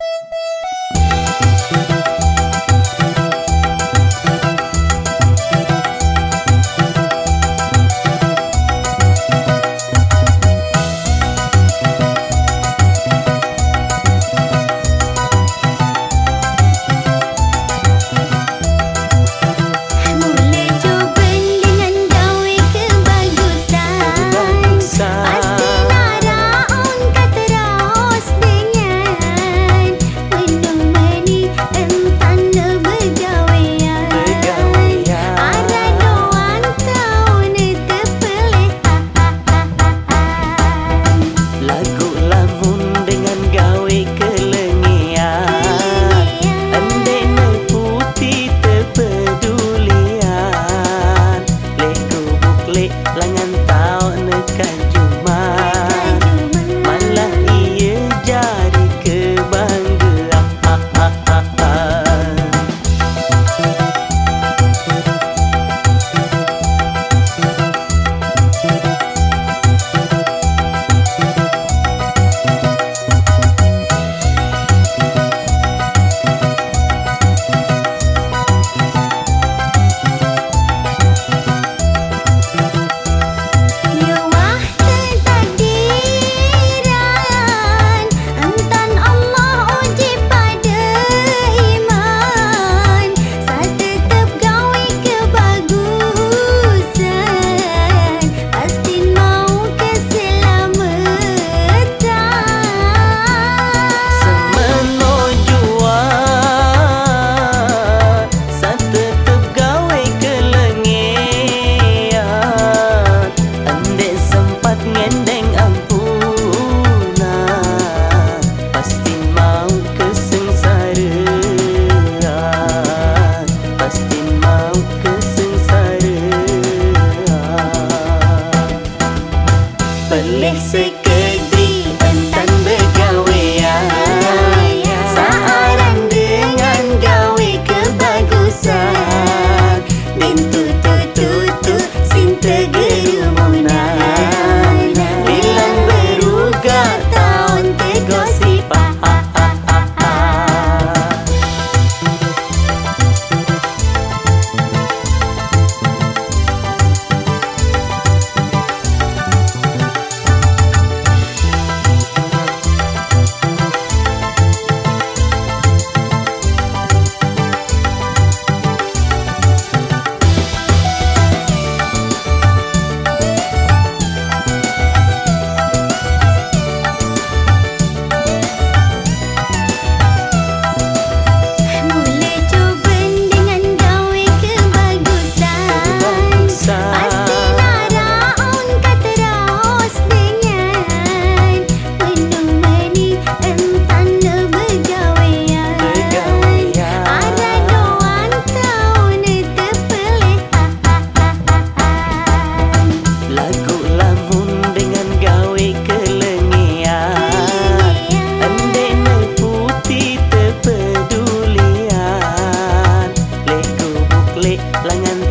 Música langan lệ là ngàn